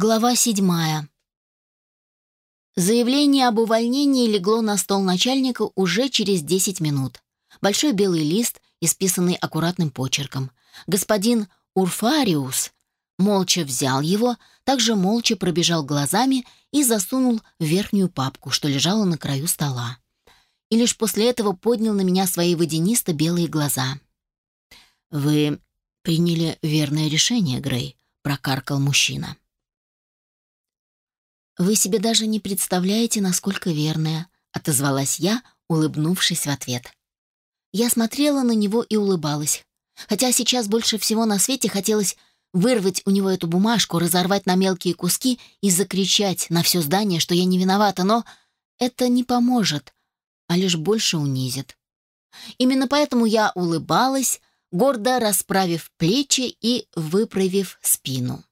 Глава седьмая. Заявление об увольнении легло на стол начальника уже через 10 минут. Большой белый лист, исписанный аккуратным почерком. Господин Урфариус молча взял его, также молча пробежал глазами и засунул в верхнюю папку, что лежала на краю стола. И лишь после этого поднял на меня свои водянисто-белые глаза. «Вы приняли верное решение, Грей», — прокаркал мужчина. «Вы себе даже не представляете, насколько верная», — отозвалась я, улыбнувшись в ответ. Я смотрела на него и улыбалась. Хотя сейчас больше всего на свете хотелось вырвать у него эту бумажку, разорвать на мелкие куски и закричать на все здание, что я не виновата, но это не поможет, а лишь больше унизит. Именно поэтому я улыбалась, гордо расправив плечи и выправив спину.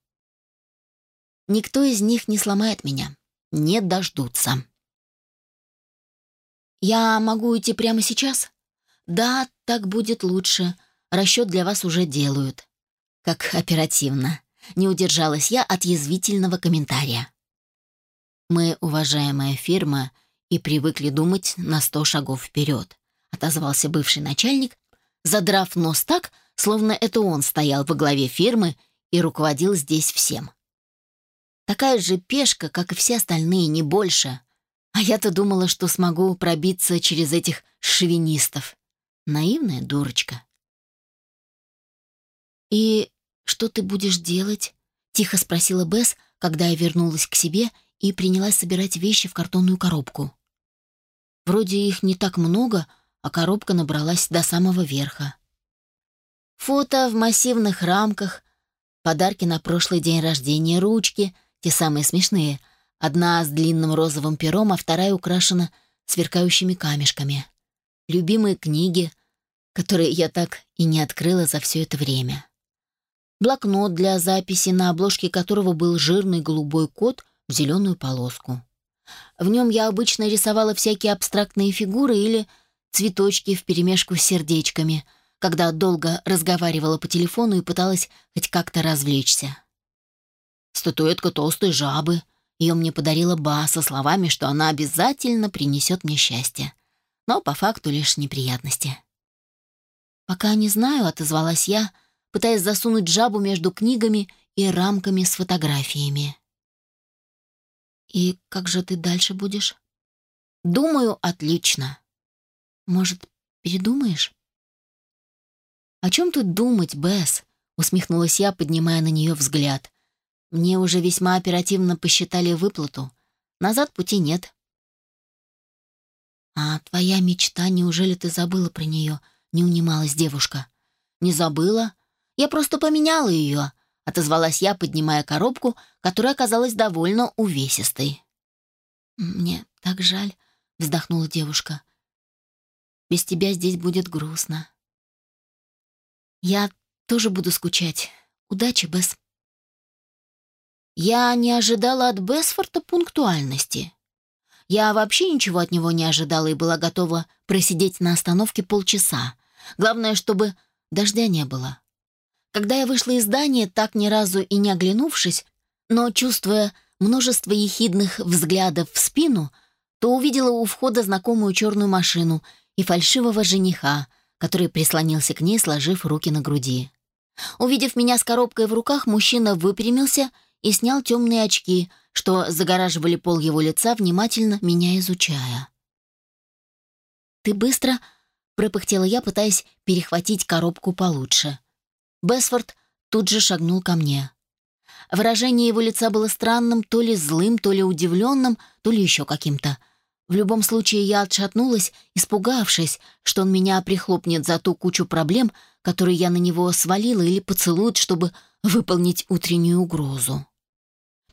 Никто из них не сломает меня. Не дождутся. Я могу идти прямо сейчас? Да, так будет лучше. Расчет для вас уже делают. Как оперативно. Не удержалась я от язвительного комментария. Мы уважаемая фирма и привыкли думать на сто шагов вперед, отозвался бывший начальник, задрав нос так, словно это он стоял во главе фирмы и руководил здесь всем. Такая же пешка, как и все остальные, не больше. А я-то думала, что смогу пробиться через этих шовинистов. Наивная дурочка. «И что ты будешь делать?» — тихо спросила Бесс, когда я вернулась к себе и принялась собирать вещи в картонную коробку. Вроде их не так много, а коробка набралась до самого верха. Фото в массивных рамках, подарки на прошлый день рождения, ручки — те самые смешные. Одна с длинным розовым пером, а вторая украшена сверкающими камешками. Любимые книги, которые я так и не открыла за все это время. Блокнот для записи, на обложке которого был жирный голубой кот в зеленую полоску. В нем я обычно рисовала всякие абстрактные фигуры или цветочки вперемешку с сердечками, когда долго разговаривала по телефону и пыталась хоть как-то развлечься статуэтка толстой жабы. Ее мне подарила Ба со словами, что она обязательно принесет мне счастье. Но по факту лишь неприятности. «Пока не знаю», — отозвалась я, пытаясь засунуть жабу между книгами и рамками с фотографиями. «И как же ты дальше будешь?» «Думаю, отлично». «Может, передумаешь?» «О чем тут думать, Бесс?» — усмехнулась я, поднимая на нее взгляд. Мне уже весьма оперативно посчитали выплату. Назад пути нет. «А твоя мечта, неужели ты забыла про нее?» — не унималась девушка. «Не забыла. Я просто поменяла ее», — отозвалась я, поднимая коробку, которая оказалась довольно увесистой. «Мне так жаль», — вздохнула девушка. «Без тебя здесь будет грустно». «Я тоже буду скучать. Удачи, Бесс». Я не ожидала от Бесфорта пунктуальности. Я вообще ничего от него не ожидала и была готова просидеть на остановке полчаса. Главное, чтобы дождя не было. Когда я вышла из здания, так ни разу и не оглянувшись, но чувствуя множество ехидных взглядов в спину, то увидела у входа знакомую черную машину и фальшивого жениха, который прислонился к ней, сложив руки на груди. Увидев меня с коробкой в руках, мужчина выпрямился и снял темные очки, что загораживали пол его лица, внимательно меня изучая. «Ты быстро?» — пропыхтела я, пытаясь перехватить коробку получше. Бесфорд тут же шагнул ко мне. Выражение его лица было странным, то ли злым, то ли удивленным, то ли еще каким-то. В любом случае я отшатнулась, испугавшись, что он меня прихлопнет за ту кучу проблем, которые я на него свалила или поцелует, чтобы выполнить утреннюю угрозу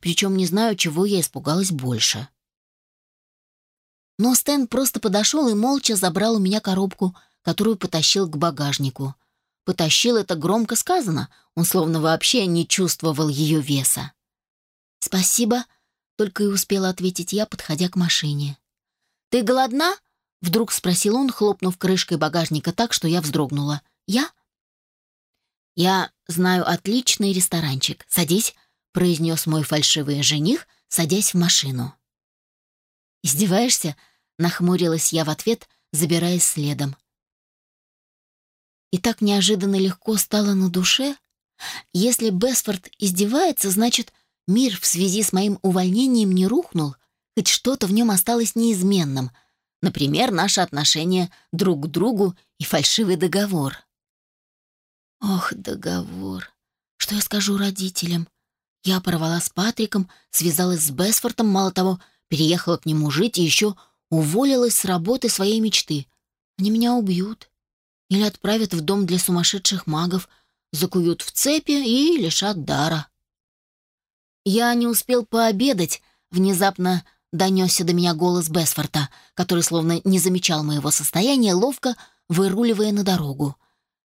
причем не знаю, чего я испугалась больше. Но Стэн просто подошел и молча забрал у меня коробку, которую потащил к багажнику. Потащил это громко сказано, он словно вообще не чувствовал ее веса. «Спасибо», — только и успела ответить я, подходя к машине. «Ты голодна?» — вдруг спросил он, хлопнув крышкой багажника так, что я вздрогнула. «Я?» «Я знаю отличный ресторанчик. Садись», произнес мой фальшивый жених, садясь в машину. «Издеваешься?» — нахмурилась я в ответ, забираясь следом. И так неожиданно легко стало на душе. Если Бесфорд издевается, значит, мир в связи с моим увольнением не рухнул, хоть что-то в нем осталось неизменным. Например, наше отношение друг к другу и фальшивый договор. Ох, договор. Что я скажу родителям? Я порвала с Патриком, связалась с Бесфортом, мало того, переехала к нему жить и еще уволилась с работы своей мечты. Они меня убьют. Или отправят в дом для сумасшедших магов, закуют в цепи и лишат дара. Я не успел пообедать, внезапно донесся до меня голос Бесфорта, который словно не замечал моего состояния, ловко выруливая на дорогу.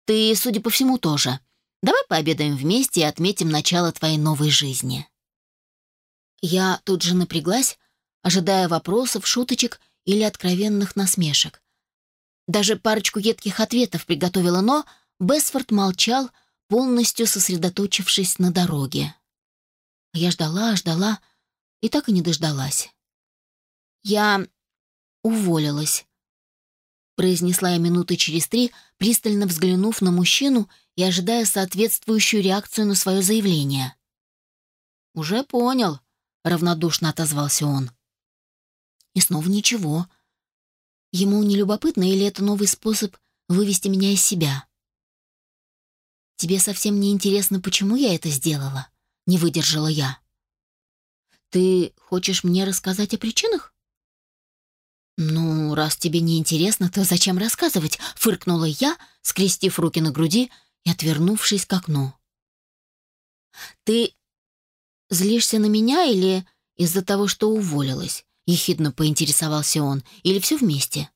«Ты, судя по всему, тоже. Давай пообедаем вместе и отметим начало твоей новой жизни». Я тут же напряглась, ожидая вопросов, шуточек или откровенных насмешек. Даже парочку едких ответов приготовила, но Бесфорд молчал, полностью сосредоточившись на дороге. Я ждала, ждала и так и не дождалась. Я уволилась, произнесла я минуты через три, пристально взглянув на мужчину и ожидая соответствующую реакцию на свое заявление. «Уже понял», — равнодушно отозвался он. И снова ничего. Ему не любопытно или это новый способ вывести меня из себя? «Тебе совсем не интересно, почему я это сделала?» — не выдержала я. «Ты хочешь мне рассказать о причинах?» «Ну, раз тебе не интересно, то зачем рассказывать?» — фыркнула я, скрестив руки на груди и отвернувшись к окну. «Ты злишься на меня или из-за того, что уволилась?» — ехидно поинтересовался он. «Или все вместе?»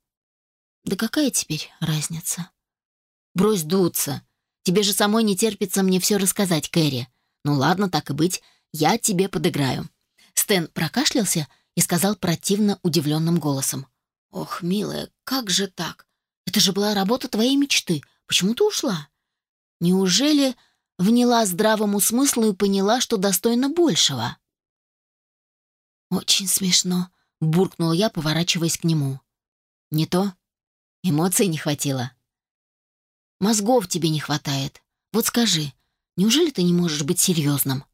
«Да какая теперь разница?» «Брось дуться. Тебе же самой не терпится мне все рассказать, Кэрри. Ну ладно, так и быть, я тебе подыграю». Стэн прокашлялся и сказал противно удивленным голосом. «Ох, милая, как же так? Это же была работа твоей мечты. Почему ты ушла? Неужели вняла здравому смыслу и поняла, что достойна большего?» «Очень смешно», — буркнула я, поворачиваясь к нему. «Не то? Эмоций не хватило?» «Мозгов тебе не хватает. Вот скажи, неужели ты не можешь быть серьезным?»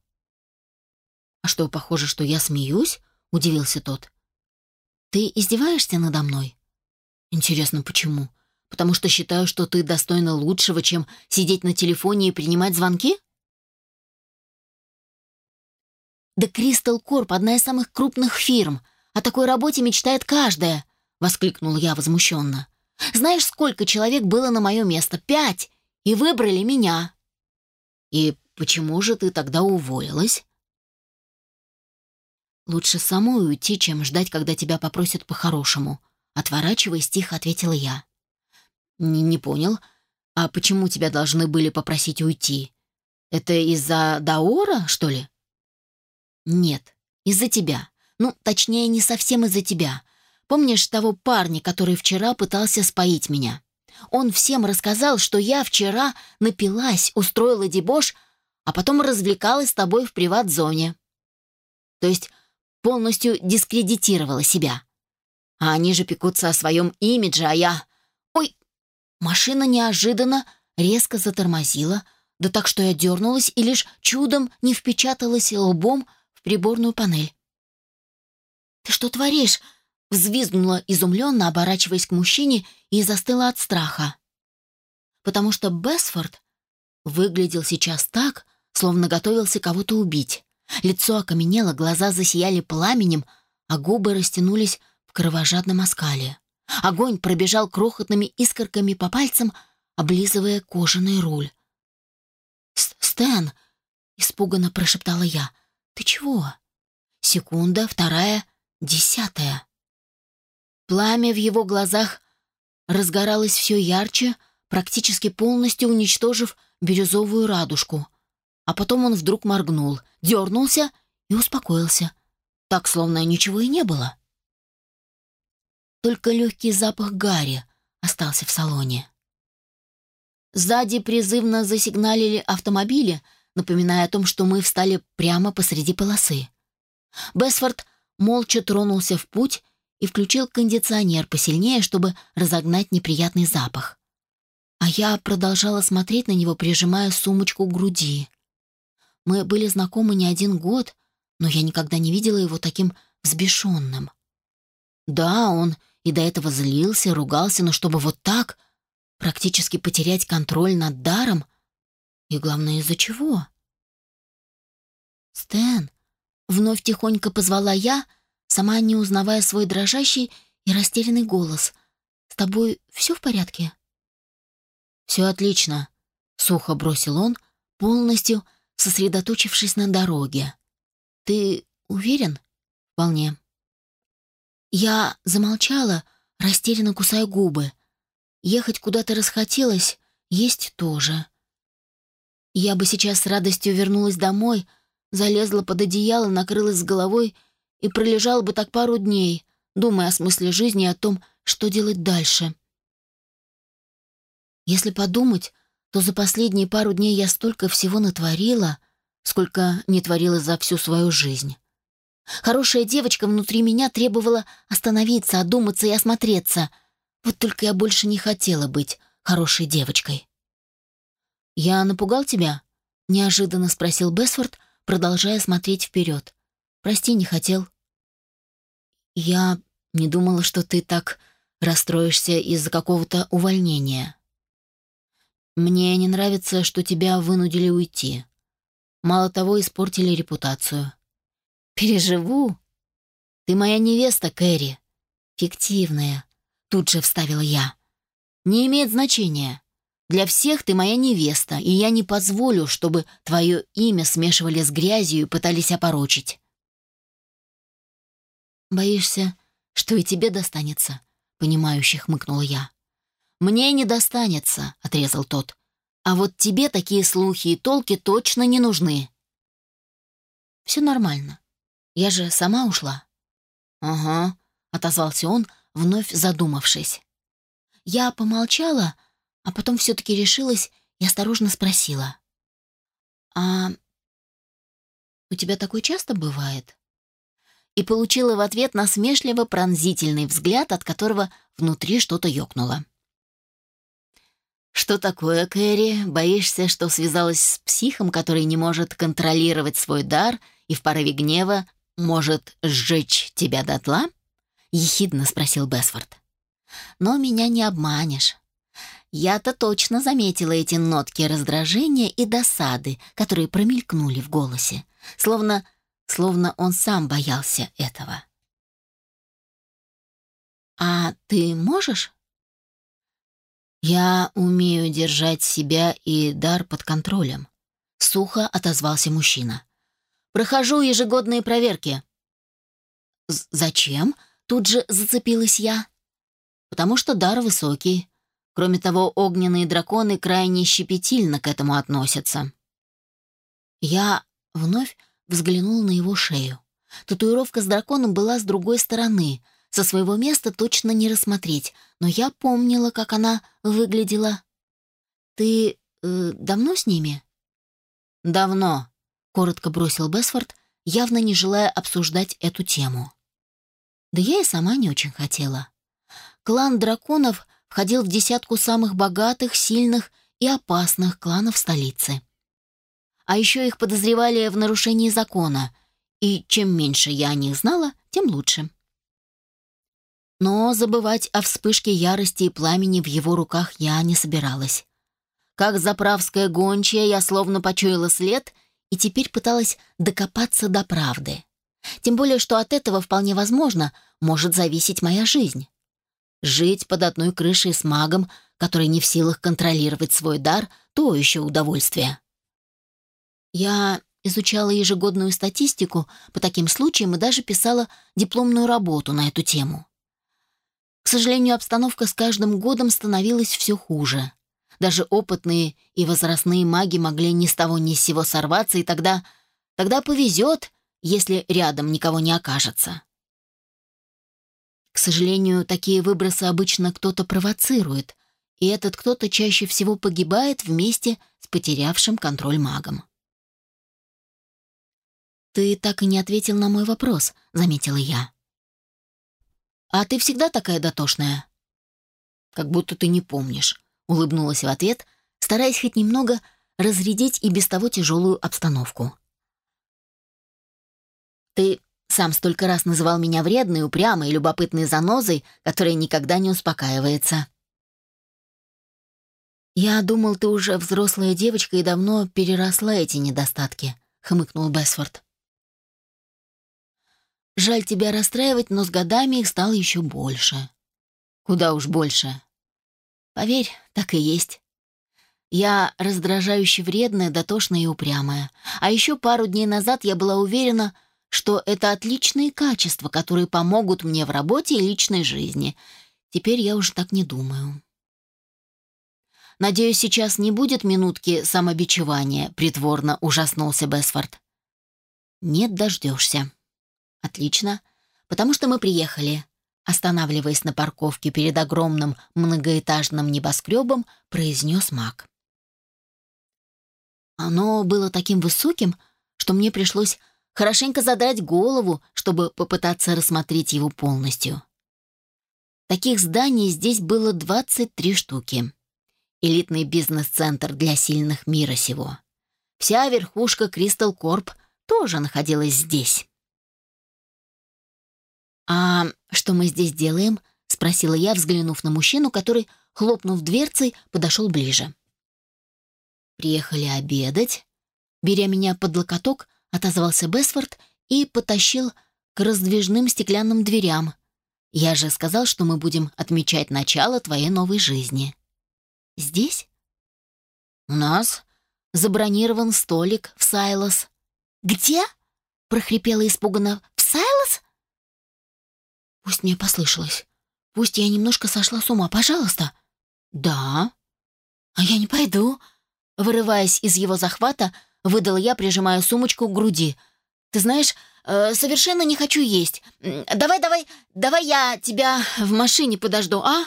«А что, похоже, что я смеюсь?» — удивился тот. «Ты издеваешься надо мной?» «Интересно, почему? Потому что считаю, что ты достойна лучшего, чем сидеть на телефоне и принимать звонки?» «Да Кристал Корп — одна из самых крупных фирм. О такой работе мечтает каждая!» — воскликнула я возмущенно. «Знаешь, сколько человек было на мое место? Пять! И выбрали меня!» «И почему же ты тогда уволилась?» «Лучше самой уйти, чем ждать, когда тебя попросят по-хорошему», — отворачиваясь, тихо ответила я. «Не, не понял. А почему тебя должны были попросить уйти? Это из-за Даора, что ли?» «Нет, из-за тебя. Ну, точнее, не совсем из-за тебя. Помнишь того парня, который вчера пытался споить меня? Он всем рассказал, что я вчера напилась, устроила дебош, а потом развлекалась с тобой в приват-зоне. То есть полностью дискредитировала себя. А они же пекутся о своем имидже, а я... Ой! Машина неожиданно резко затормозила, да так что я дернулась и лишь чудом не впечаталась лбом в приборную панель. «Ты что творишь?» — взвизгнула изумленно, оборачиваясь к мужчине, и застыла от страха. Потому что Бесфорд выглядел сейчас так, словно готовился кого-то убить. Лицо окаменело, глаза засияли пламенем, а губы растянулись в кровожадном оскале. Огонь пробежал крохотными искорками по пальцам, облизывая кожаный руль. «Стэн!» — испуганно прошептала я. «Ты чего?» Секунда, вторая, десятая. Пламя в его глазах разгоралось все ярче, практически полностью уничтожив бирюзовую радужку — а потом он вдруг моргнул, дернулся и успокоился. Так, словно ничего и не было. Только легкий запах гари остался в салоне. Сзади призывно засигналили автомобили, напоминая о том, что мы встали прямо посреди полосы. Бесфорд молча тронулся в путь и включил кондиционер посильнее, чтобы разогнать неприятный запах. А я продолжала смотреть на него, прижимая сумочку к груди. Мы были знакомы не один год, но я никогда не видела его таким взбешенным. Да, он и до этого злился, ругался, но чтобы вот так практически потерять контроль над даром, и главное, из-за чего? «Стэн!» — вновь тихонько позвала я, сама не узнавая свой дрожащий и растерянный голос. «С тобой все в порядке?» «Все отлично», — сухо бросил он, полностью сосредоточившись на дороге. «Ты уверен?» «Вполне». Я замолчала, растерянно кусая губы. Ехать куда-то расхотелось, есть тоже. Я бы сейчас с радостью вернулась домой, залезла под одеяло, накрылась с головой и пролежала бы так пару дней, думая о смысле жизни и о том, что делать дальше. Если подумать, то за последние пару дней я столько всего натворила, сколько не творила за всю свою жизнь. Хорошая девочка внутри меня требовала остановиться, одуматься и осмотреться. Вот только я больше не хотела быть хорошей девочкой. «Я напугал тебя?» — неожиданно спросил Бесфорд, продолжая смотреть вперед. «Прости, не хотел». «Я не думала, что ты так расстроишься из-за какого-то увольнения. Мне не нравится, что тебя вынудили уйти. Мало того, испортили репутацию. Переживу. Ты моя невеста, Кэрри. Фиктивная. Тут же вставила я. Не имеет значения. Для всех ты моя невеста, и я не позволю, чтобы твое имя смешивали с грязью и пытались опорочить. Боишься, что и тебе достанется? Понимающе хмыкнула я. Мне не достанется, отрезал тот. А вот тебе такие слухи и толки точно не нужны. Все нормально. Я же сама ушла». «Ага», — отозвался он, вновь задумавшись. Я помолчала, а потом все-таки решилась и осторожно спросила. «А у тебя такое часто бывает?» И получила в ответ насмешливо пронзительный взгляд, от которого внутри что-то ёкнуло. «Что такое, Кэрри? Боишься, что связалась с психом, который не может контролировать свой дар и в порыве гнева «Может, сжечь тебя дотла?» — ехидно спросил Бесфорд. «Но меня не обманешь. Я-то точно заметила эти нотки раздражения и досады, которые промелькнули в голосе, словно, словно он сам боялся этого. «А ты можешь?» «Я умею держать себя и дар под контролем», — сухо отозвался мужчина. Прохожу ежегодные проверки». «Зачем?» — тут же зацепилась я. «Потому что дар высокий. Кроме того, огненные драконы крайне щепетильно к этому относятся». Я вновь взглянул на его шею. Татуировка с драконом была с другой стороны. Со своего места точно не рассмотреть, но я помнила, как она выглядела. «Ты э, давно с ними?» «Давно», коротко бросил Бесфорд, явно не желая обсуждать эту тему. Да я и сама не очень хотела. Клан драконов входил в десятку самых богатых, сильных и опасных кланов столицы. А еще их подозревали в нарушении закона, и чем меньше я о них знала, тем лучше. Но забывать о вспышке ярости и пламени в его руках я не собиралась. Как заправская гончая, я словно почуяла след — и теперь пыталась докопаться до правды. Тем более, что от этого вполне возможно может зависеть моя жизнь. Жить под одной крышей с магом, который не в силах контролировать свой дар, то еще удовольствие. Я изучала ежегодную статистику по таким случаям и даже писала дипломную работу на эту тему. К сожалению, обстановка с каждым годом становилась все хуже. Даже опытные и возрастные маги могли ни с того ни с сего сорваться, и тогда... Тогда повезет, если рядом никого не окажется. К сожалению, такие выбросы обычно кто-то провоцирует, и этот кто-то чаще всего погибает вместе с потерявшим контроль магом. ты так и не ответил на мой вопрос», — заметила я. «А ты всегда такая дотошная?» «Как будто ты не помнишь», — улыбнулась в ответ, стараясь хоть немного разрядить и без того тяжелую обстановку. «Ты сам столько раз называл меня вредной, упрямой, любопытной занозой, которая никогда не успокаивается». «Я думал, ты уже взрослая девочка и давно переросла эти недостатки», — хмыкнул Бесфорд. «Жаль тебя расстраивать, но с годами их стало еще больше». «Куда уж больше». «Поверь, так и есть. Я раздражающе вредная, дотошная и упрямая. А еще пару дней назад я была уверена, что это отличные качества, которые помогут мне в работе и личной жизни. Теперь я уже так не думаю». Надеюсь, сейчас не будет минутки самобичевания», — притворно ужаснулся Бесфорд. «Нет, дождешься». «Отлично, потому что мы приехали». Останавливаясь на парковке перед огромным многоэтажным небоскребом, произнес маг. Оно было таким высоким, что мне пришлось хорошенько задрать голову, чтобы попытаться рассмотреть его полностью. Таких зданий здесь было 23 штуки элитный бизнес-центр для сильных мира сего. Вся верхушка Кристал Корп тоже находилась здесь. «А что мы здесь делаем?» — спросила я, взглянув на мужчину, который, хлопнув дверцей, подошел ближе. «Приехали обедать». Беря меня под локоток, отозвался Бесфорд и потащил к раздвижным стеклянным дверям. «Я же сказал, что мы будем отмечать начало твоей новой жизни». Здесь? У нас забронирован столик в Сайлос. Где? прохрипела испуганно. В Сайлос? Пусть мне послышалось. Пусть я немножко сошла с ума, пожалуйста. Да. А я не пойду. Вырываясь из его захвата, выдала я, прижимая сумочку к груди. Ты знаешь, э, совершенно не хочу есть. Давай, давай, давай я тебя в машине подожду, а?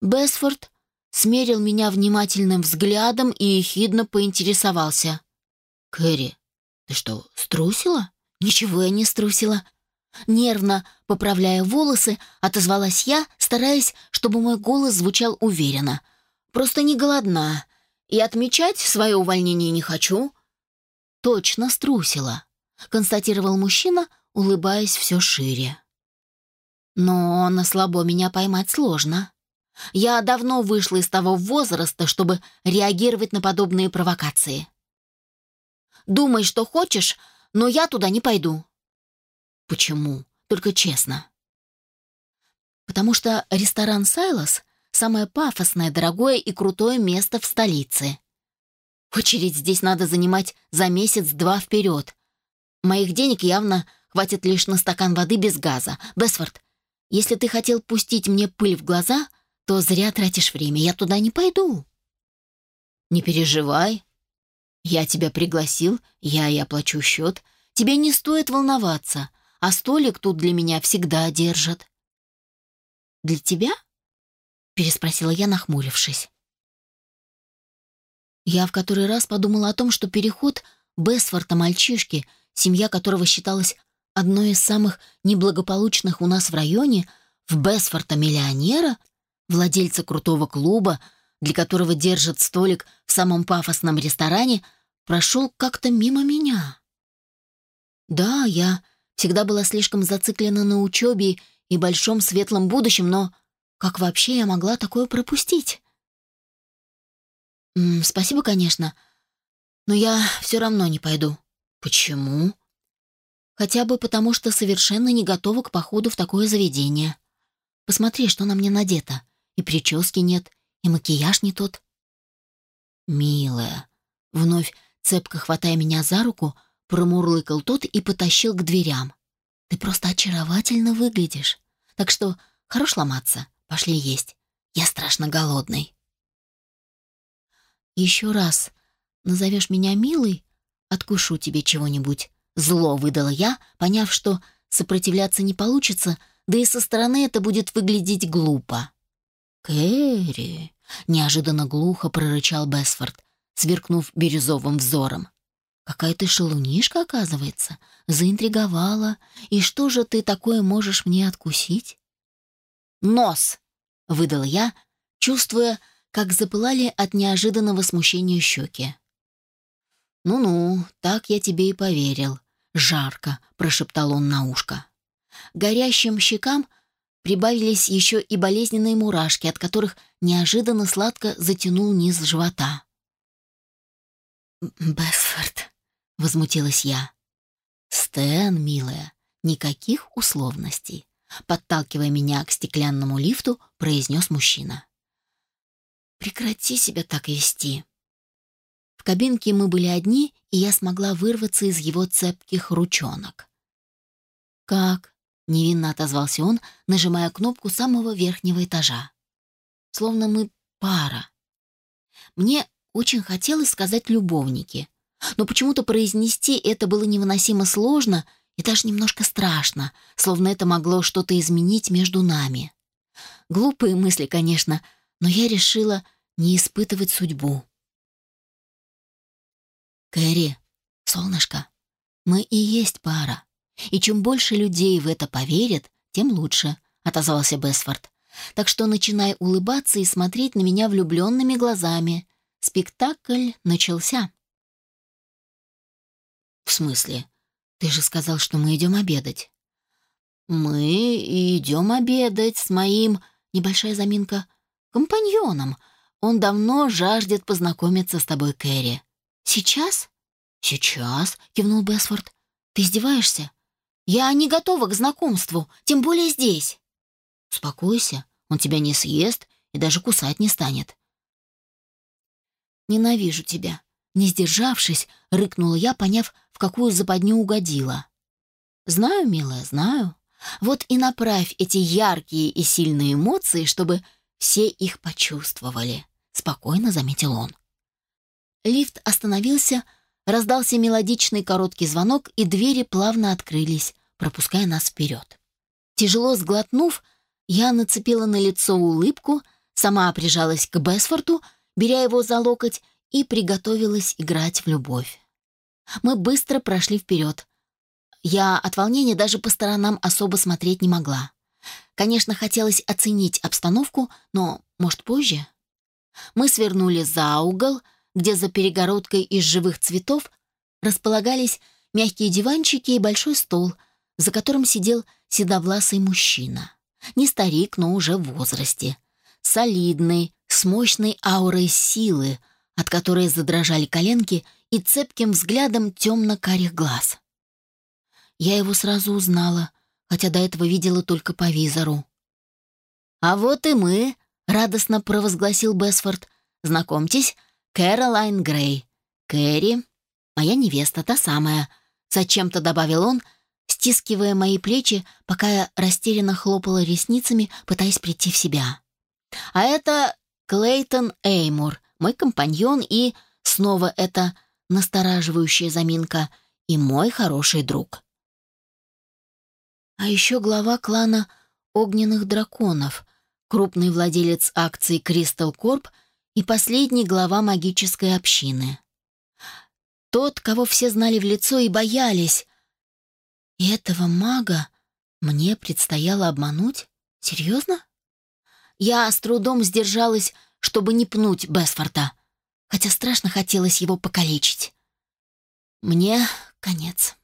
Бесфорд смерил меня внимательным взглядом и ехидно поинтересовался. «Кэрри, ты что, струсила?» «Ничего я не струсила». Нервно, поправляя волосы, отозвалась я, стараясь, чтобы мой голос звучал уверенно. «Просто не голодна, и отмечать свое увольнение не хочу». «Точно струсила», — констатировал мужчина, улыбаясь все шире. «Но на слабо меня поймать сложно. Я давно вышла из того возраста, чтобы реагировать на подобные провокации. Думай, что хочешь, но я туда не пойду. Почему? Только честно. Потому что ресторан «Сайлос» — самое пафосное, дорогое и крутое место в столице. Очередь здесь надо занимать за месяц-два вперед. Моих денег явно хватит лишь на стакан воды без газа. Бесфорд, если ты хотел пустить мне пыль в глаза — то зря тратишь время, я туда не пойду». «Не переживай. Я тебя пригласил, я и оплачу счет. Тебе не стоит волноваться, а столик тут для меня всегда держат». «Для тебя?» — переспросила я, нахмурившись. Я в который раз подумала о том, что переход Бесфорта мальчишки, семья которого считалась одной из самых неблагополучных у нас в районе, в Бесфорта миллионера — владельца крутого клуба, для которого держит столик в самом пафосном ресторане, прошел как-то мимо меня. Да, я всегда была слишком зациклена на учебе и большом светлом будущем, но как вообще я могла такое пропустить? М -м, спасибо, конечно, но я все равно не пойду. Почему? Хотя бы потому, что совершенно не готова к походу в такое заведение. Посмотри, что на мне надето и прически нет, и макияж не тот. «Милая», вновь цепко хватая меня за руку, промурлыкал тот и потащил к дверям. «Ты просто очаровательно выглядишь. Так что хорош ломаться, пошли есть. Я страшно голодный». «Еще раз назовешь меня милой, откушу тебе чего-нибудь». Зло выдала я, поняв, что сопротивляться не получится, да и со стороны это будет выглядеть глупо. «Кэрри!» — неожиданно глухо прорычал Бесфорд, сверкнув бирюзовым взором. Какая ты шалунишка, оказывается. Заинтриговала. И что же ты такое можешь мне откусить? Нос, выдала я, чувствуя, как запылали от неожиданного смущения щеки. «Ну-ну, так я тебе и поверил», — жарко прошептал он на ушко. Горящим щекам прибавились еще и болезненные мурашки, от которых неожиданно сладко затянул низ живота. «Бесфорд», возмутилась я. «Стэн, милая, никаких условностей», подталкивая меня к стеклянному лифту, произнес мужчина. «Прекрати себя так вести». В кабинке мы были одни, и я смогла вырваться из его цепких ручонок. «Как?» — невинно отозвался он, нажимая кнопку самого верхнего этажа. «Словно мы пара». Мне очень хотелось сказать «любовники», но почему-то произнести это было невыносимо сложно и даже немножко страшно, словно это могло что-то изменить между нами. Глупые мысли, конечно, но я решила не испытывать судьбу. Кэрри, солнышко, мы и есть пара. И чем больше людей в это поверят, тем лучше, отозвался Бесфорд. Так что начинай улыбаться и смотреть на меня влюбленными глазами. Спектакль начался. «В смысле? Ты же сказал, что мы идем обедать». «Мы идем обедать с моим...» Небольшая заминка. «Компаньоном. Он давно жаждет познакомиться с тобой, Кэрри». «Сейчас?» «Сейчас», — кивнул Бесфорд. «Ты издеваешься? Я не готова к знакомству, тем более здесь». «Успокойся, он тебя не съест и даже кусать не станет». «Ненавижу тебя», — не сдержавшись, рыкнула я, поняв, какую западню угодила. Знаю, милая, знаю. Вот и направь эти яркие и сильные эмоции, чтобы все их почувствовали, спокойно заметил он. Лифт остановился, раздался мелодичный короткий звонок, и двери плавно открылись, пропуская нас вперед. Тяжело сглотнув, я нацепила на лицо улыбку, сама прижалась к Бесфорту, беря его за локоть, и приготовилась играть в любовь. Мы быстро прошли вперед. Я от волнения даже по сторонам особо смотреть не могла. Конечно, хотелось оценить обстановку, но, может, позже? Мы свернули за угол, где за перегородкой из живых цветов располагались мягкие диванчики и большой стол, за которым сидел седовласый мужчина. Не старик, но уже в возрасте. Солидный, с мощной аурой силы, от которой задрожали коленки и цепким взглядом темно-карих глаз. Я его сразу узнала, хотя до этого видела только по визору. «А вот и мы», — радостно провозгласил Бесфорд. «Знакомьтесь, Кэролайн Грей. Кэрри, моя невеста, та самая», — зачем-то добавил он, стискивая мои плечи, пока я растерянно хлопала ресницами, пытаясь прийти в себя. «А это Клейтон Эймур, мой компаньон и...» Снова это настораживающая заминка, и мой хороший друг. А еще глава клана огненных драконов, крупный владелец акций Crystal Corp и последний глава магической общины. Тот, кого все знали в лицо и боялись. И этого мага мне предстояло обмануть? Серьезно? Я с трудом сдержалась, чтобы не пнуть Бесфорта хотя страшно хотелось его покалечить. Мне конец.